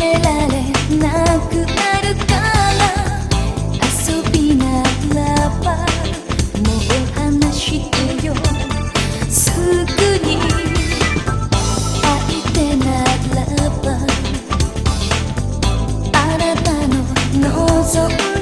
慣れなくなるから遊びならばもう話してよすぐに相手ならばあなたの望ん